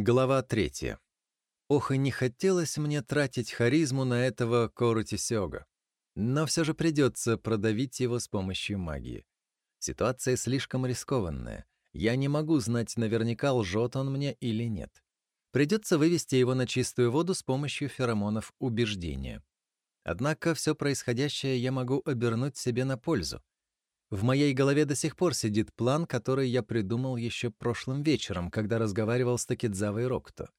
Глава третья. Ох, и не хотелось мне тратить харизму на этого Короти Сёга. Но все же придется продавить его с помощью магии. Ситуация слишком рискованная. Я не могу знать наверняка, лжет он мне или нет. Придется вывести его на чистую воду с помощью феромонов убеждения. Однако все происходящее я могу обернуть себе на пользу. В моей голове до сих пор сидит план, который я придумал еще прошлым вечером, когда разговаривал с Такидзавой Рокто.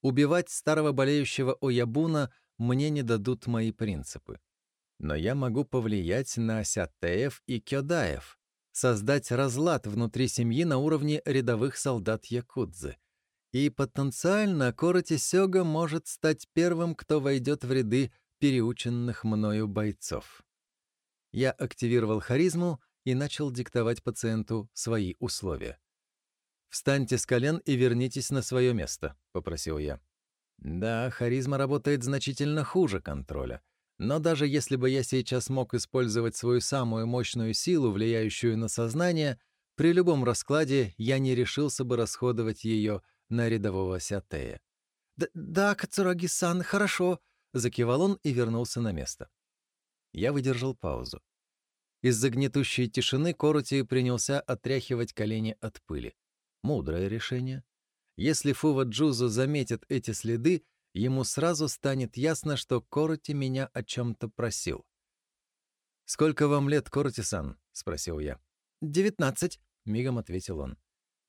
Убивать старого болеющего Оябуна мне не дадут мои принципы. Но я могу повлиять на Сятеев и Кёдаев, создать разлад внутри семьи на уровне рядовых солдат Якудзы. И потенциально Короти Сёга может стать первым, кто войдет в ряды переученных мною бойцов. Я активировал харизму и начал диктовать пациенту свои условия. «Встаньте с колен и вернитесь на свое место», — попросил я. Да, харизма работает значительно хуже контроля. Но даже если бы я сейчас мог использовать свою самую мощную силу, влияющую на сознание, при любом раскладе я не решился бы расходовать ее на рядового Сятея. «Да, Кацураги-сан, хорошо», — закивал он и вернулся на место. Я выдержал паузу. Из-за гнетущей тишины Корути принялся отряхивать колени от пыли. Мудрое решение. Если Фува Джузу заметит эти следы, ему сразу станет ясно, что Корути меня о чем-то просил. «Сколько вам лет, Корути-сан?» — спросил я. «Девятнадцать», — мигом ответил он.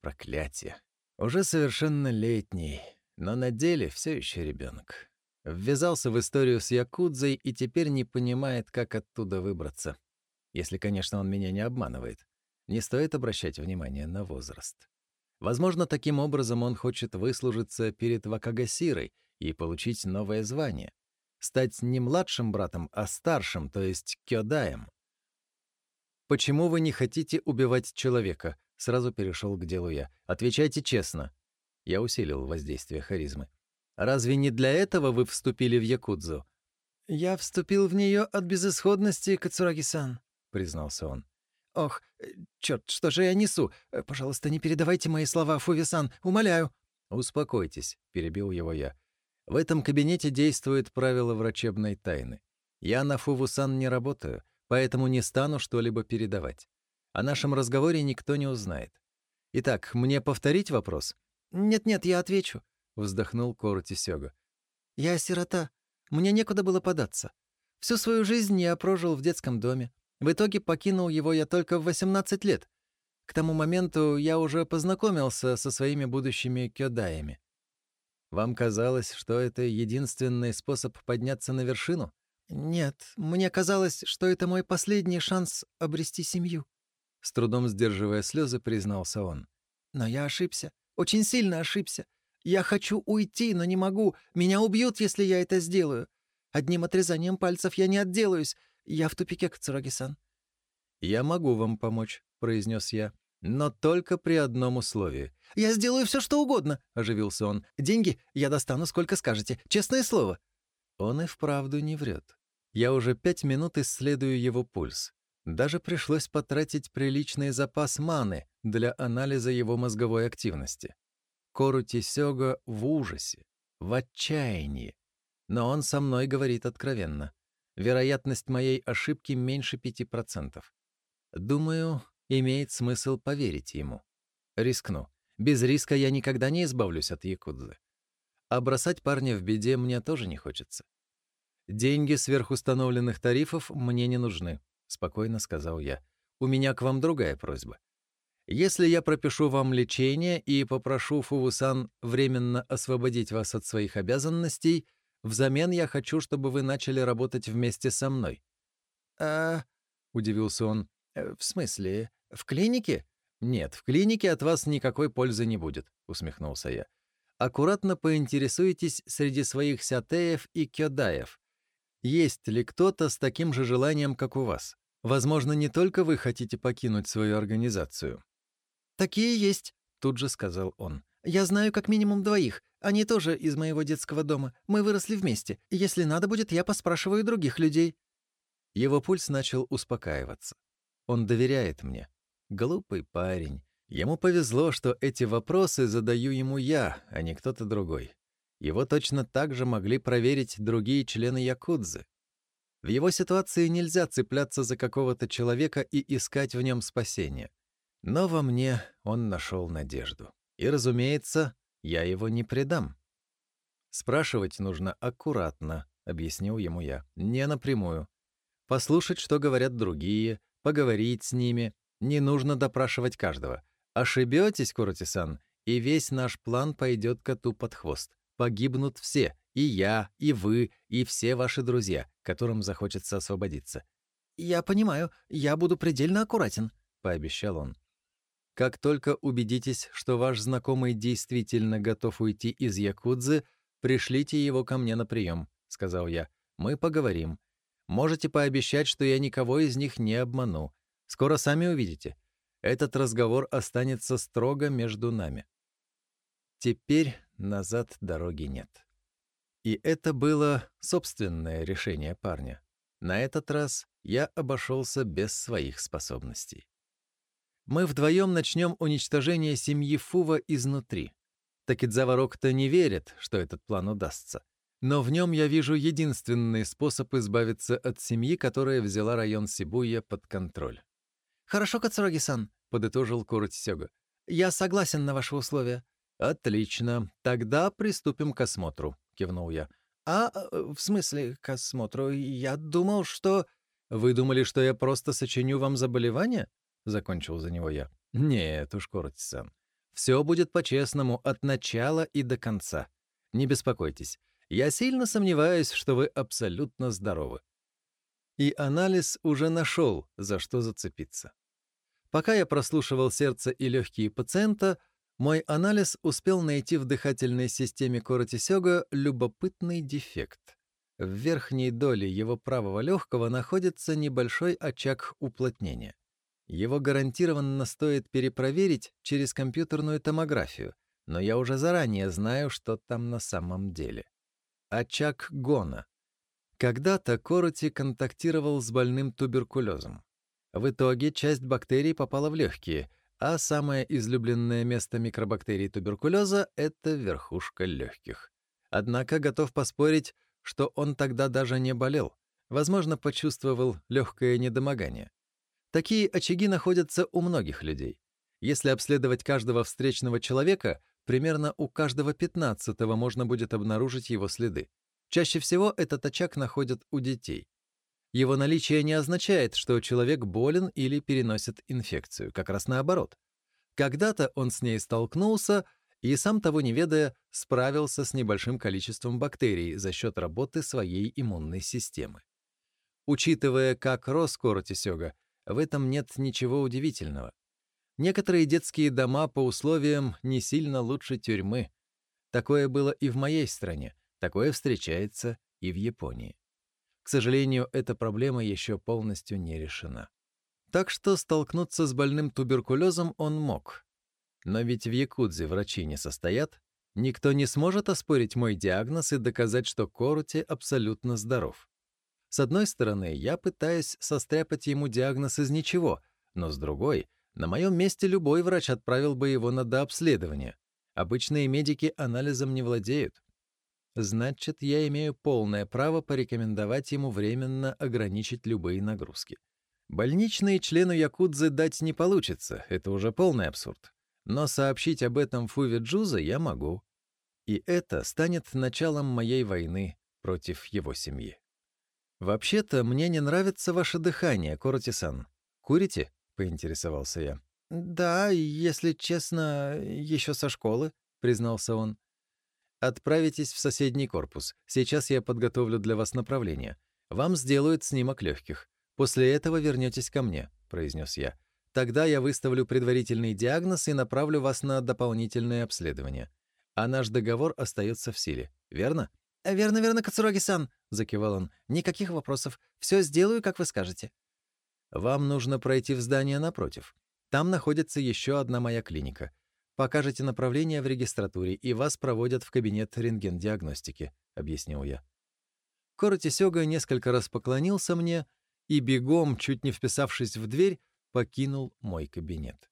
«Проклятие. Уже совершеннолетний, но на деле все еще ребенок. Ввязался в историю с Якудзой и теперь не понимает, как оттуда выбраться. Если, конечно, он меня не обманывает. Не стоит обращать внимание на возраст. Возможно, таким образом он хочет выслужиться перед Вакагасирой и получить новое звание. Стать не младшим братом, а старшим, то есть кёдаем. «Почему вы не хотите убивать человека?» Сразу перешел к делу я. «Отвечайте честно». Я усилил воздействие харизмы. Разве не для этого вы вступили в Якудзу?» «Я вступил в нее от безысходности, Кацураги-сан», — признался он. «Ох, э, черт, что же я несу? Э, пожалуйста, не передавайте мои слова, Фуви-сан, умоляю». «Успокойтесь», — перебил его я. «В этом кабинете действует правило врачебной тайны. Я на Фуву-сан не работаю, поэтому не стану что-либо передавать. О нашем разговоре никто не узнает. Итак, мне повторить вопрос?» «Нет-нет, я отвечу вздохнул Короти Сёга. «Я сирота. Мне некуда было податься. Всю свою жизнь я прожил в детском доме. В итоге покинул его я только в 18 лет. К тому моменту я уже познакомился со своими будущими кёдаями. Вам казалось, что это единственный способ подняться на вершину? Нет, мне казалось, что это мой последний шанс обрести семью. С трудом сдерживая слезы, признался он. Но я ошибся. Очень сильно ошибся. Я хочу уйти, но не могу. Меня убьют, если я это сделаю. Одним отрезанием пальцев я не отделаюсь. Я в тупике, Кацураги-сан». «Я могу вам помочь», — произнес я. «Но только при одном условии». «Я сделаю все, что угодно», — оживился он. «Деньги я достану, сколько скажете. Честное слово». Он и вправду не врет. Я уже пять минут исследую его пульс. Даже пришлось потратить приличный запас маны для анализа его мозговой активности. Корути Сёга в ужасе, в отчаянии. Но он со мной говорит откровенно. Вероятность моей ошибки меньше 5%. Думаю, имеет смысл поверить ему. Рискну. Без риска я никогда не избавлюсь от Якудзы. А бросать парня в беде мне тоже не хочется. «Деньги сверхустановленных тарифов мне не нужны», — спокойно сказал я. «У меня к вам другая просьба. Если я пропишу вам лечение и попрошу Фувусан временно освободить вас от своих обязанностей, взамен я хочу, чтобы вы начали работать вместе со мной». «А...» — удивился он. «Э, «В смысле? В клинике?» «Нет, в клинике от вас никакой пользы не будет», — усмехнулся я. «Аккуратно поинтересуйтесь среди своих сятеев и кёдаев. Есть ли кто-то с таким же желанием, как у вас? Возможно, не только вы хотите покинуть свою организацию. «Такие есть», — тут же сказал он. «Я знаю как минимум двоих. Они тоже из моего детского дома. Мы выросли вместе. Если надо будет, я поспрашиваю других людей». Его пульс начал успокаиваться. Он доверяет мне. Глупый парень. Ему повезло, что эти вопросы задаю ему я, а не кто-то другой. Его точно так же могли проверить другие члены Якудзы. В его ситуации нельзя цепляться за какого-то человека и искать в нем спасение. Но во мне он нашел надежду. И, разумеется, я его не предам. «Спрашивать нужно аккуратно», — объяснил ему я, — «не напрямую. Послушать, что говорят другие, поговорить с ними. Не нужно допрашивать каждого. Ошибетесь, Куротисан, и весь наш план пойдет коту под хвост. Погибнут все, и я, и вы, и все ваши друзья, которым захочется освободиться. «Я понимаю, я буду предельно аккуратен», — пообещал он. «Как только убедитесь, что ваш знакомый действительно готов уйти из Якудзы, пришлите его ко мне на прием», — сказал я. «Мы поговорим. Можете пообещать, что я никого из них не обману. Скоро сами увидите. Этот разговор останется строго между нами». Теперь назад дороги нет. И это было собственное решение парня. На этот раз я обошелся без своих способностей. Мы вдвоем начнем уничтожение семьи Фува изнутри. Такидзава Рокта не верит, что этот план удастся. Но в нем я вижу единственный способ избавиться от семьи, которая взяла район Сибуя под контроль. «Хорошо, Кацураги-сан», — подытожил Куротисёга. «Я согласен на ваши условия. «Отлично. Тогда приступим к осмотру», — кивнул я. «А, э, в смысле, к осмотру? Я думал, что...» «Вы думали, что я просто сочиню вам заболевание?» — закончил за него я. «Нет уж, Коротисан. Все будет по-честному от начала и до конца. Не беспокойтесь. Я сильно сомневаюсь, что вы абсолютно здоровы». И анализ уже нашел, за что зацепиться. Пока я прослушивал сердце и легкие пациента, мой анализ успел найти в дыхательной системе Коротисёга любопытный дефект. В верхней доле его правого легкого находится небольшой очаг уплотнения. Его гарантированно стоит перепроверить через компьютерную томографию, но я уже заранее знаю, что там на самом деле. Очаг гона. Когда-то Короти контактировал с больным туберкулезом. В итоге часть бактерий попала в легкие — а самое излюбленное место микробактерий туберкулеза — это верхушка легких. Однако готов поспорить, что он тогда даже не болел, возможно, почувствовал легкое недомогание. Такие очаги находятся у многих людей. Если обследовать каждого встречного человека, примерно у каждого пятнадцатого можно будет обнаружить его следы. Чаще всего этот очаг находят у детей. Его наличие не означает, что человек болен или переносит инфекцию, как раз наоборот. Когда-то он с ней столкнулся и, сам того не ведая, справился с небольшим количеством бактерий за счет работы своей иммунной системы. Учитывая, как рос Коротисёга, в этом нет ничего удивительного. Некоторые детские дома по условиям не сильно лучше тюрьмы. Такое было и в моей стране, такое встречается и в Японии. К сожалению, эта проблема еще полностью не решена. Так что столкнуться с больным туберкулезом он мог. Но ведь в Якудзе врачи не состоят. Никто не сможет оспорить мой диагноз и доказать, что Корути абсолютно здоров. С одной стороны, я пытаюсь состряпать ему диагноз из ничего, но с другой, на моем месте любой врач отправил бы его на дообследование. Обычные медики анализом не владеют. Значит, я имею полное право порекомендовать ему временно ограничить любые нагрузки. Больничные члену Якудзы дать не получится, это уже полный абсурд. Но сообщить об этом Фуве Джуза я могу. И это станет началом моей войны против его семьи. «Вообще-то мне не нравится ваше дыхание, Коротисан. Курите?» — поинтересовался я. «Да, если честно, еще со школы», — признался он. Отправитесь в соседний корпус. Сейчас я подготовлю для вас направление. Вам сделают снимок легких. После этого вернетесь ко мне», — произнес я. «Тогда я выставлю предварительный диагноз и направлю вас на дополнительное обследование. А наш договор остается в силе. Верно?» «Верно, верно, Кацуроги-сан», — закивал он. «Никаких вопросов. Все сделаю, как вы скажете». «Вам нужно пройти в здание напротив. Там находится еще одна моя клиника. Покажете направление в регистратуре, и вас проводят в кабинет рентген-диагностики», — объяснил я. Коротисёга несколько раз поклонился мне и бегом, чуть не вписавшись в дверь, покинул мой кабинет.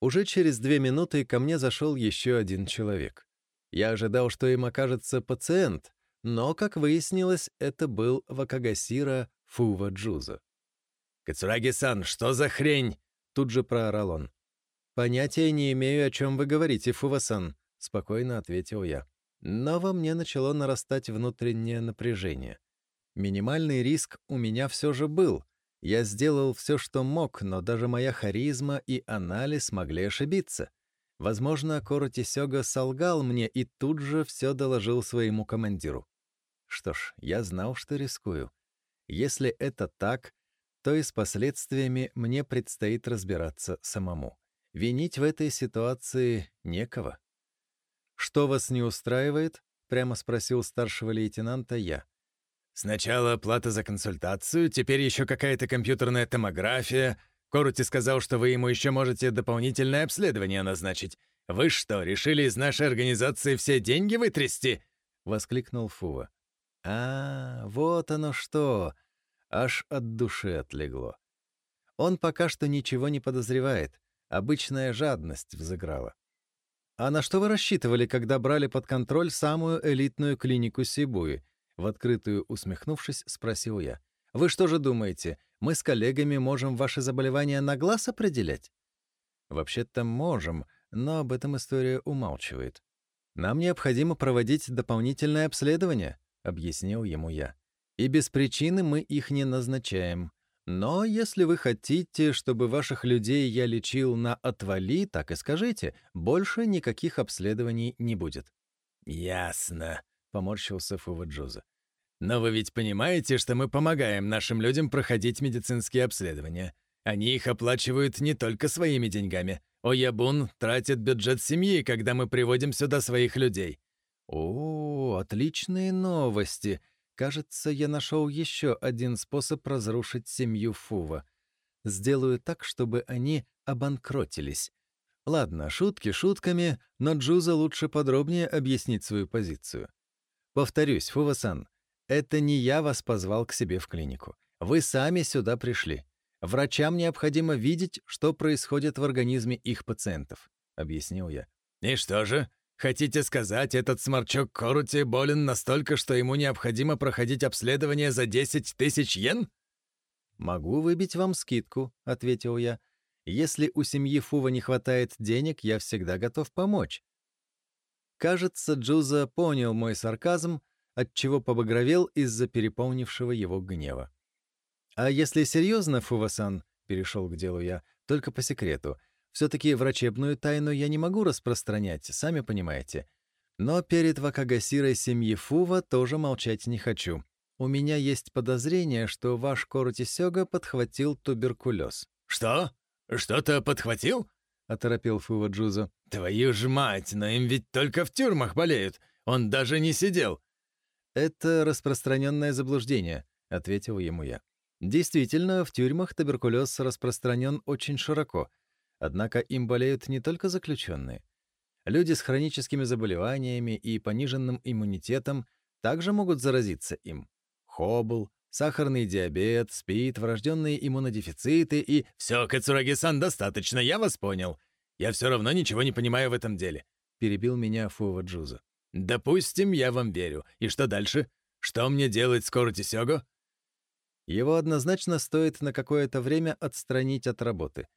Уже через две минуты ко мне зашел еще один человек. Я ожидал, что им окажется пациент, но, как выяснилось, это был Вакагасира Фува Джуза. «Кацураги-сан, что за хрень?» — тут же проорал он. «Понятия не имею, о чем вы говорите, Фува-сан», — спокойно ответил я. Но во мне начало нарастать внутреннее напряжение. Минимальный риск у меня все же был. Я сделал все, что мог, но даже моя харизма и анализ могли ошибиться. Возможно, Короти Сёга солгал мне и тут же все доложил своему командиру. Что ж, я знал, что рискую. Если это так, то и с последствиями мне предстоит разбираться самому. Винить в этой ситуации некого. «Что вас не устраивает?» — прямо спросил старшего лейтенанта я. «Сначала плата за консультацию, теперь еще какая-то компьютерная томография. Корути сказал, что вы ему еще можете дополнительное обследование назначить. Вы что, решили из нашей организации все деньги вытрясти?» — воскликнул Фува. «А, вот оно что!» Аж от души отлегло. Он пока что ничего не подозревает. Обычная жадность взыграла. «А на что вы рассчитывали, когда брали под контроль самую элитную клинику Сибуи?» В открытую усмехнувшись, спросил я. «Вы что же думаете, мы с коллегами можем ваши заболевания на глаз определять?» «Вообще-то можем, но об этом история умалчивает. Нам необходимо проводить дополнительное обследование», — объяснил ему я. «И без причины мы их не назначаем. Но если вы хотите, чтобы ваших людей я лечил на отвали, так и скажите, больше никаких обследований не будет». «Ясно», — поморщился Фуваджуза. «Но вы ведь понимаете, что мы помогаем нашим людям проходить медицинские обследования. Они их оплачивают не только своими деньгами. Оябун тратит бюджет семьи, когда мы приводим сюда своих людей». «О, отличные новости!» Кажется, я нашел еще один способ разрушить семью Фува. Сделаю так, чтобы они обанкротились. Ладно, шутки шутками, но Джуза лучше подробнее объяснить свою позицию. Повторюсь, Фува-сан, это не я вас позвал к себе в клинику. Вы сами сюда пришли. Врачам необходимо видеть, что происходит в организме их пациентов, объяснил я. И что же? Хотите сказать, этот сморчок Корути болен настолько, что ему необходимо проходить обследование за 10 тысяч йен? «Могу выбить вам скидку», — ответил я. «Если у семьи Фува не хватает денег, я всегда готов помочь». Кажется, Джуза понял мой сарказм, отчего побагровел из-за переполнившего его гнева. «А если серьезно, Фува-сан», — перешел к делу я, — «только по секрету — все-таки врачебную тайну я не могу распространять, сами понимаете. Но перед Вакагасирой семьи Фува тоже молчать не хочу. У меня есть подозрение, что ваш Коротисёга подхватил туберкулез. «Что? Что-то подхватил?» — оторопил Фува Джузо. «Твою ж мать, но им ведь только в тюрьмах болеют. Он даже не сидел». «Это распространенное заблуждение», — ответил ему я. «Действительно, в тюрьмах туберкулез распространен очень широко — Однако им болеют не только заключенные. Люди с хроническими заболеваниями и пониженным иммунитетом также могут заразиться им. Хобл, сахарный диабет, СПИД, врожденные иммунодефициты и... «Все, Кацураги-сан, достаточно, я вас понял. Я все равно ничего не понимаю в этом деле», — перебил меня Фува Джуза. «Допустим, я вам верю. И что дальше? Что мне делать с Короти Сёго?» Его однозначно стоит на какое-то время отстранить от работы.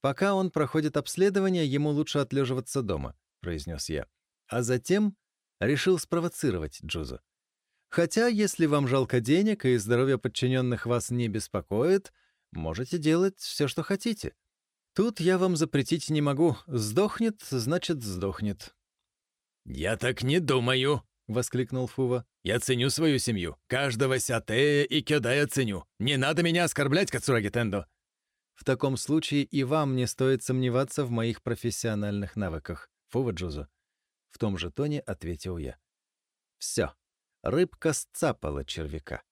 «Пока он проходит обследование, ему лучше отлеживаться дома», — произнес я. А затем решил спровоцировать Джузу. «Хотя, если вам жалко денег и здоровье подчиненных вас не беспокоит, можете делать все, что хотите. Тут я вам запретить не могу. Сдохнет, значит, сдохнет». «Я так не думаю», — воскликнул Фува. «Я ценю свою семью. Каждого Сятея и Кёдая ценю. Не надо меня оскорблять, Кацураги Тендо. В таком случае и вам не стоит сомневаться в моих профессиональных навыках, Фуваджузу. В том же тоне ответил я. Все. Рыбка сцапала червяка.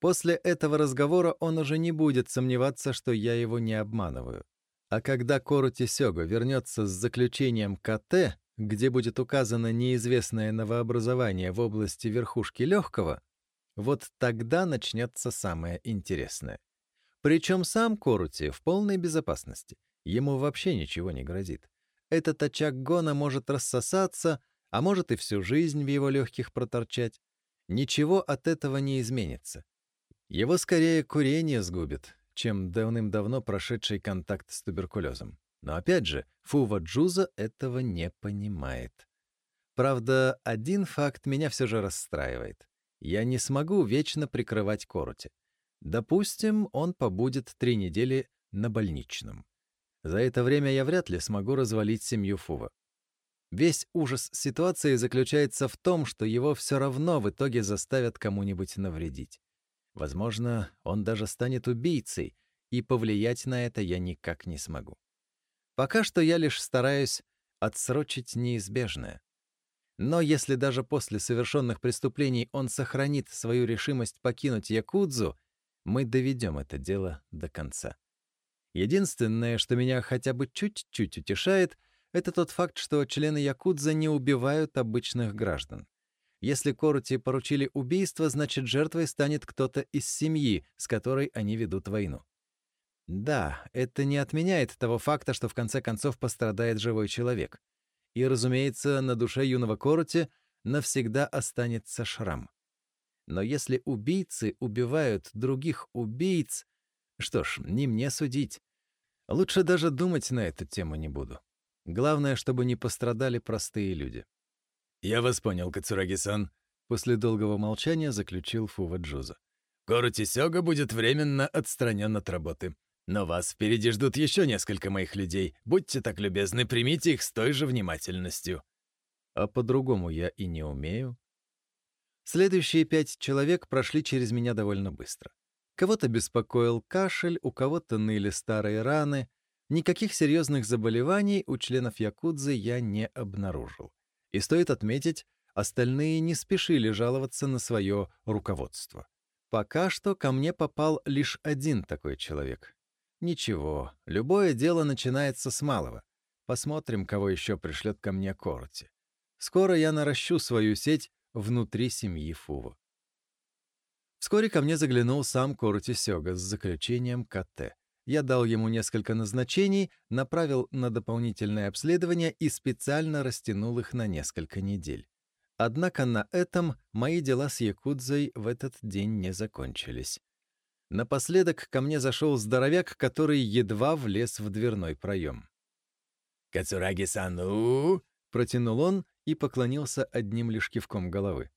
После этого разговора он уже не будет сомневаться, что я его не обманываю. А когда Корути Сёга вернется с заключением КТ, где будет указано неизвестное новообразование в области верхушки легкого, вот тогда начнется самое интересное. Причем сам Корути в полной безопасности. Ему вообще ничего не грозит. Этот очаг гона может рассосаться, а может и всю жизнь в его легких проторчать. Ничего от этого не изменится. Его скорее курение сгубит, чем давным-давно прошедший контакт с туберкулезом. Но опять же, Фува Джуза этого не понимает. Правда, один факт меня все же расстраивает. Я не смогу вечно прикрывать Короти. Допустим, он побудет три недели на больничном. За это время я вряд ли смогу развалить семью Фува. Весь ужас ситуации заключается в том, что его все равно в итоге заставят кому-нибудь навредить. Возможно, он даже станет убийцей, и повлиять на это я никак не смогу. Пока что я лишь стараюсь отсрочить неизбежное. Но если даже после совершенных преступлений он сохранит свою решимость покинуть Якудзу, мы доведем это дело до конца. Единственное, что меня хотя бы чуть-чуть утешает, это тот факт, что члены Якудза не убивают обычных граждан. Если Корути поручили убийство, значит, жертвой станет кто-то из семьи, с которой они ведут войну. Да, это не отменяет того факта, что в конце концов пострадает живой человек. И, разумеется, на душе юного Корути навсегда останется шрам. Но если убийцы убивают других убийц, что ж, не мне судить. Лучше даже думать на эту тему не буду. Главное, чтобы не пострадали простые люди. «Я вас понял, Кацураги-сан», — после долгого молчания заключил Фува Джуза. «Корути Сёга будет временно отстранен от работы. Но вас впереди ждут еще несколько моих людей. Будьте так любезны, примите их с той же внимательностью». А по-другому я и не умею. Следующие пять человек прошли через меня довольно быстро. Кого-то беспокоил кашель, у кого-то ныли старые раны. Никаких серьезных заболеваний у членов Якудзы я не обнаружил. И стоит отметить, остальные не спешили жаловаться на свое руководство. Пока что ко мне попал лишь один такой человек. Ничего, любое дело начинается с малого. Посмотрим, кого еще пришлет ко мне Корти. Скоро я наращу свою сеть внутри семьи Фува. Вскоре ко мне заглянул сам Корути Сёга с заключением КТ. Я дал ему несколько назначений, направил на дополнительное обследование и специально растянул их на несколько недель. Однако на этом мои дела с Якудзой в этот день не закончились. Напоследок ко мне зашел здоровяк, который едва влез в дверной проем. «Кацураги-сану!» — протянул он и поклонился одним лишь кивком головы.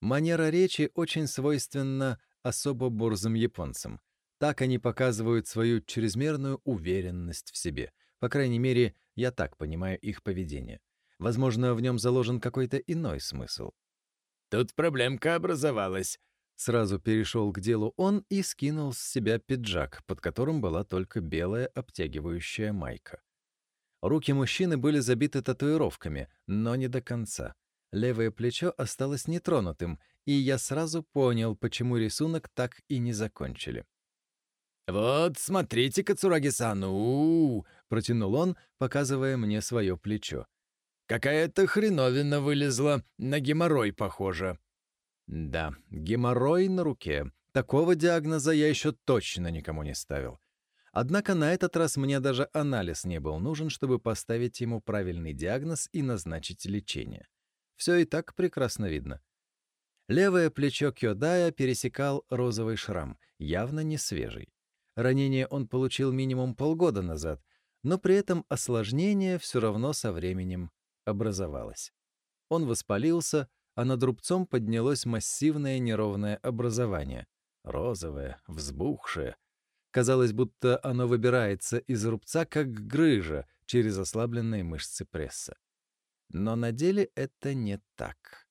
Манера речи очень свойственна особо борзым японцам. Так они показывают свою чрезмерную уверенность в себе. По крайней мере, я так понимаю их поведение. Возможно, в нем заложен какой-то иной смысл. «Тут проблемка образовалась», Сразу перешел к делу он и скинул с себя пиджак, под которым была только белая обтягивающая майка. Руки мужчины были забиты татуировками, но не до конца. Левое плечо осталось нетронутым, и я сразу понял, почему рисунок так и не закончили. «Вот, смотрите, Кацураги-сан, протянул он, показывая мне свое плечо. «Какая-то хреновина вылезла, на геморрой похоже». Да, геморрой на руке. Такого диагноза я еще точно никому не ставил. Однако на этот раз мне даже анализ не был нужен, чтобы поставить ему правильный диагноз и назначить лечение. Все и так прекрасно видно. Левое плечо Кёдая пересекал розовый шрам, явно не свежий. Ранение он получил минимум полгода назад, но при этом осложнение все равно со временем образовалось. Он воспалился, а над рубцом поднялось массивное неровное образование. Розовое, взбухшее. Казалось, будто оно выбирается из рубца, как грыжа, через ослабленные мышцы пресса. Но на деле это не так.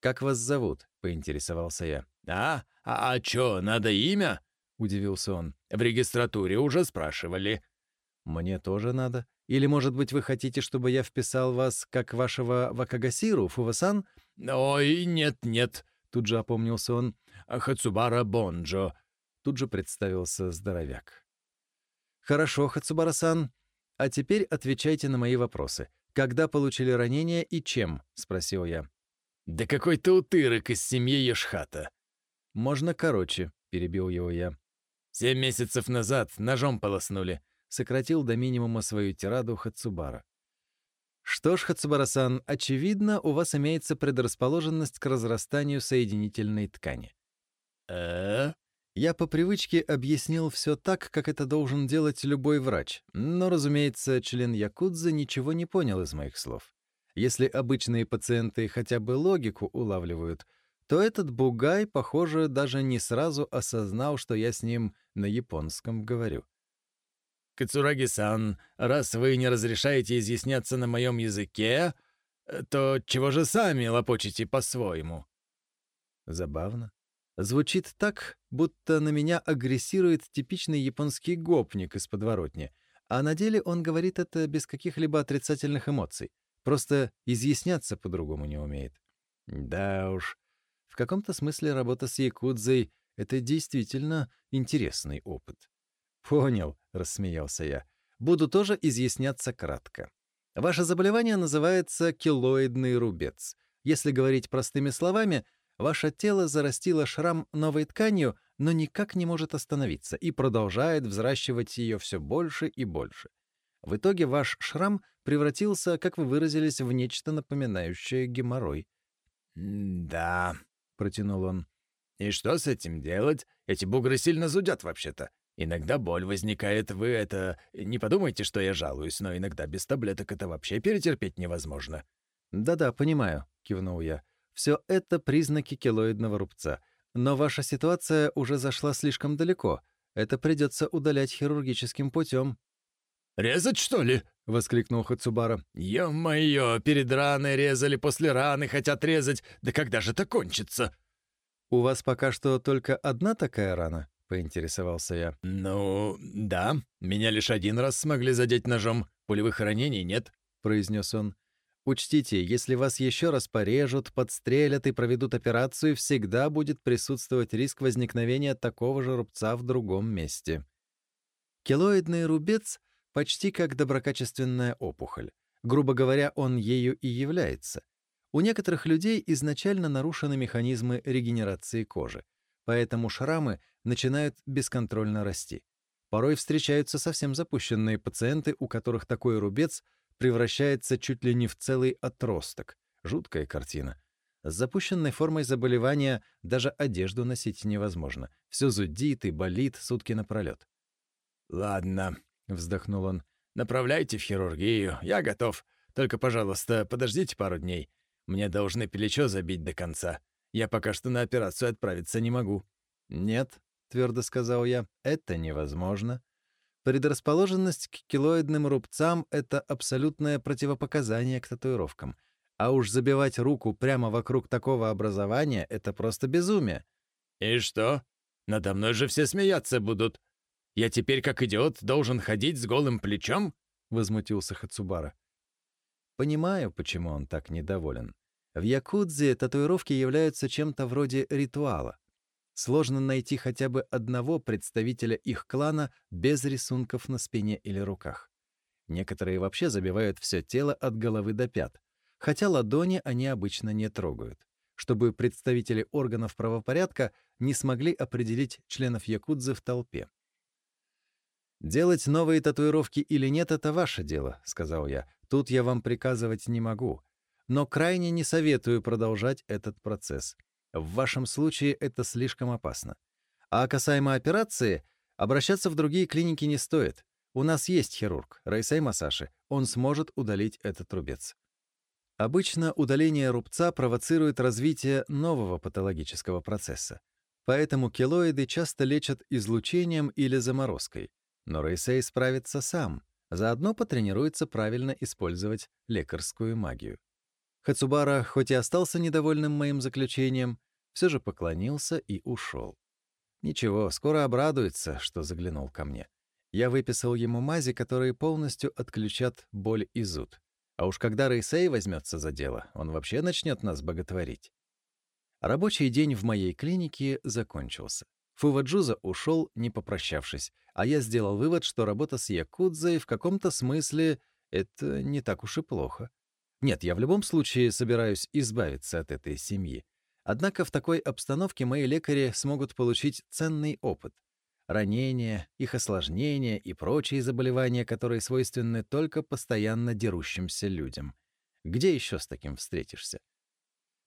«Как вас зовут?» — поинтересовался я. «А? А, а чё, надо имя?» — удивился он. «В регистратуре уже спрашивали». «Мне тоже надо. Или, может быть, вы хотите, чтобы я вписал вас как вашего Вакагасиру, Фувасан?» «Ой, нет-нет», — тут же опомнился он. «Хацубара Бонджо». Тут же представился здоровяк. «Хорошо, Хацубара-сан. А теперь отвечайте на мои вопросы. «Когда получили ранение и чем?» — спросил я. «Да какой-то утырок из семьи Ешхата». «Можно короче», — перебил его я. «Семь месяцев назад ножом полоснули. сократил до минимума свою тираду Хацубара. Что ж, Хацубара-сан, очевидно, у вас имеется предрасположенность к разрастанию соединительной ткани. э Я по привычке объяснил все так, как это должен делать любой врач, но, разумеется, член Якудзы ничего не понял из моих слов. Если обычные пациенты хотя бы логику улавливают, то этот бугай, похоже, даже не сразу осознал, что я с ним на японском говорю. Кацураги-сан, раз вы не разрешаете изъясняться на моем языке, э, то чего же сами лопочете по-своему?» Забавно. Звучит так, будто на меня агрессирует типичный японский гопник из подворотни, а на деле он говорит это без каких-либо отрицательных эмоций, просто изъясняться по-другому не умеет. Да уж, в каком-то смысле работа с якудзой — это действительно интересный опыт. «Понял», — рассмеялся я. «Буду тоже изъясняться кратко. Ваше заболевание называется килоидный рубец. Если говорить простыми словами, ваше тело зарастило шрам новой тканью, но никак не может остановиться и продолжает взращивать ее все больше и больше. В итоге ваш шрам превратился, как вы выразились, в нечто напоминающее геморрой. «Да», — протянул он. «И что с этим делать? Эти бугры сильно зудят вообще-то. Иногда боль возникает, вы это... Не подумайте, что я жалуюсь, но иногда без таблеток это вообще перетерпеть невозможно». «Да-да, понимаю», — кивнул я. «Все это признаки килоидного рубца. Но ваша ситуация уже зашла слишком далеко. Это придется удалять хирургическим путем. «Резать, что ли?» — воскликнул Хацубара. «Ё-моё, перед раной резали, после раны хотят резать. Да когда же это кончится?» «У вас пока что только одна такая рана?» — поинтересовался я. «Ну, да. Меня лишь один раз смогли задеть ножом. Пулевых ранений нет», — произнес он. «Учтите, если вас еще раз порежут, подстрелят и проведут операцию, всегда будет присутствовать риск возникновения такого же рубца в другом месте». Келоидный рубец почти как доброкачественная опухоль. Грубо говоря, он ею и является. У некоторых людей изначально нарушены механизмы регенерации кожи, поэтому шрамы начинают бесконтрольно расти. Порой встречаются совсем запущенные пациенты, у которых такой рубец превращается чуть ли не в целый отросток. Жуткая картина. С запущенной формой заболевания даже одежду носить невозможно. Все зудит и болит сутки напролет. «Ладно», — вздохнул он, — «направляйте в хирургию, я готов. Только, пожалуйста, подождите пару дней. Мне должны плечо забить до конца. Я пока что на операцию отправиться не могу». «Нет», — твердо сказал я, — «это невозможно. Предрасположенность к килоидным рубцам — это абсолютное противопоказание к татуировкам. А уж забивать руку прямо вокруг такого образования — это просто безумие». «И что? Надо мной же все смеяться будут. Я теперь, как идиот, должен ходить с голым плечом?» — возмутился Хацубара. Понимаю, почему он так недоволен. В Якудзе татуировки являются чем-то вроде ритуала. Сложно найти хотя бы одного представителя их клана без рисунков на спине или руках. Некоторые вообще забивают все тело от головы до пят, хотя ладони они обычно не трогают, чтобы представители органов правопорядка не смогли определить членов якудзы в толпе. «Делать новые татуировки или нет — это ваше дело», — сказал я. «Тут я вам приказывать не могу. Но крайне не советую продолжать этот процесс. В вашем случае это слишком опасно. А касаемо операции, обращаться в другие клиники не стоит. У нас есть хирург, Райсай Масаши. Он сможет удалить этот рубец. Обычно удаление рубца провоцирует развитие нового патологического процесса. Поэтому келоиды часто лечат излучением или заморозкой. Но Рейсей справится сам, заодно потренируется правильно использовать лекарскую магию. Хацубара, хоть и остался недовольным моим заключением, все же поклонился и ушел. Ничего, скоро обрадуется, что заглянул ко мне. Я выписал ему мази, которые полностью отключат боль и зуд. А уж когда Рейсей возьмется за дело, он вообще начнет нас боготворить. Рабочий день в моей клинике закончился. Фуваджуза ушел, не попрощавшись, а я сделал вывод, что работа с Якудзой в каком-то смысле — это не так уж и плохо. Нет, я в любом случае собираюсь избавиться от этой семьи. Однако в такой обстановке мои лекари смогут получить ценный опыт. ранения, их осложнения и прочие заболевания, которые свойственны только постоянно дерущимся людям. Где еще с таким встретишься?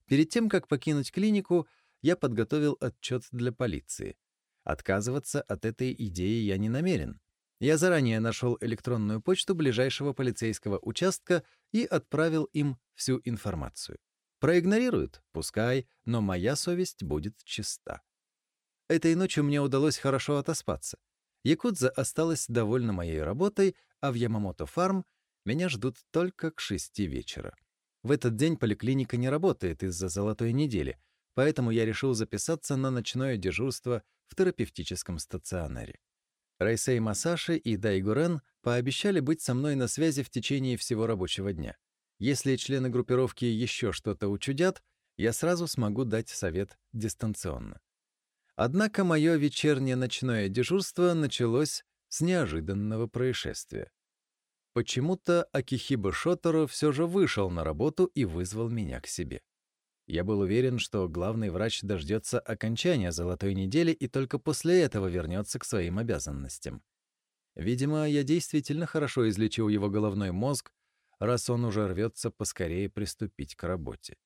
Перед тем, как покинуть клинику, я подготовил отчет для полиции. Отказываться от этой идеи я не намерен. Я заранее нашел электронную почту ближайшего полицейского участка и отправил им всю информацию. Проигнорируют, пускай, но моя совесть будет чиста. Этой ночью мне удалось хорошо отоспаться. Якудза осталась довольна моей работой, а в Ямамото-фарм меня ждут только к шести вечера. В этот день поликлиника не работает из-за золотой недели, поэтому я решил записаться на ночное дежурство в терапевтическом стационаре. Райсей Масаши и Дайгурен пообещали быть со мной на связи в течение всего рабочего дня. Если члены группировки еще что-то учудят, я сразу смогу дать совет дистанционно. Однако мое вечернее ночное дежурство началось с неожиданного происшествия. Почему-то Акихиба Шоторо все же вышел на работу и вызвал меня к себе. Я был уверен, что главный врач дождется окончания золотой недели и только после этого вернется к своим обязанностям. Видимо, я действительно хорошо излечил его головной мозг, раз он уже рвется поскорее приступить к работе.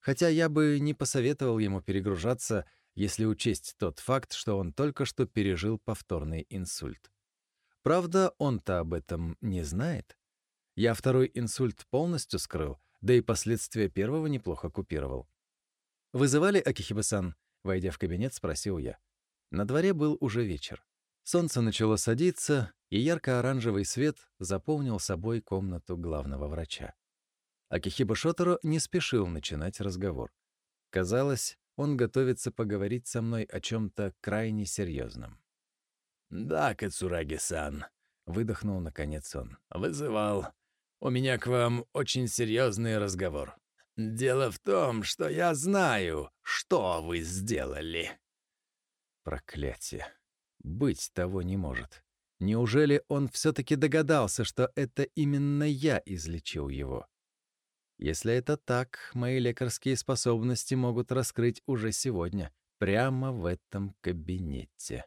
Хотя я бы не посоветовал ему перегружаться, если учесть тот факт, что он только что пережил повторный инсульт. Правда, он-то об этом не знает. Я второй инсульт полностью скрыл — да и последствия первого неплохо купировал. «Вызывали Акихибасан?» — войдя в кабинет, спросил я. На дворе был уже вечер. Солнце начало садиться, и ярко-оранжевый свет заполнил собой комнату главного врача. Акихиба Шоторо не спешил начинать разговор. Казалось, он готовится поговорить со мной о чем то крайне серьезном. «Да, Кацураги-сан», — выдохнул наконец он. «Вызывал. У меня к вам очень серьезный разговор. Дело в том, что я знаю, что вы сделали». Проклятие. Быть того не может. Неужели он все-таки догадался, что это именно я излечил его? Если это так, мои лекарские способности могут раскрыть уже сегодня, прямо в этом кабинете.